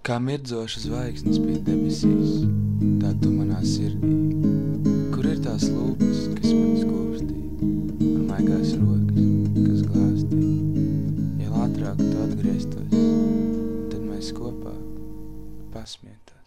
Kā mirdzoša zvaigznes pie debesīs, tā tu manā sirdī. Kur ir tās lūpas, kas man skūpstī, un maigās rokas, kas glāstī? Ja ātrāk tu atgrieztos, tad mēs kopā pasmietos.